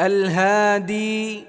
الهادي